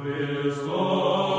Christus